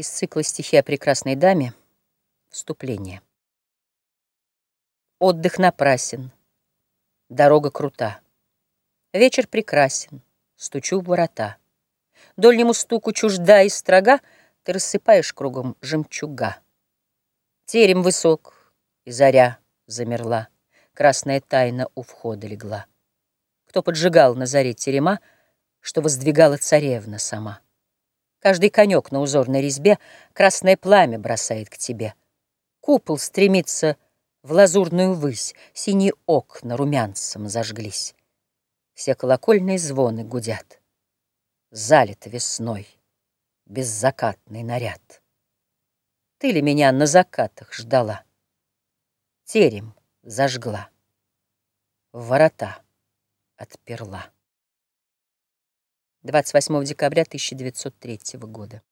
Из цикла стихи о прекрасной даме Вступление. Отдых напрасен, дорога крута. Вечер прекрасен, стучу в ворота. Дольнему стуку чужда и строга Ты рассыпаешь кругом жемчуга. Терем высок, и заря замерла, Красная тайна у входа легла. Кто поджигал на заре терема, Что воздвигала царевна сама. Каждый конек на узорной резьбе Красное пламя бросает к тебе. Купол стремится в лазурную высь, Синие окна румянцем зажглись. Все колокольные звоны гудят. Залит весной беззакатный наряд. Ты ли меня на закатах ждала? Терем зажгла, ворота отперла. 28 декабря 1903 года.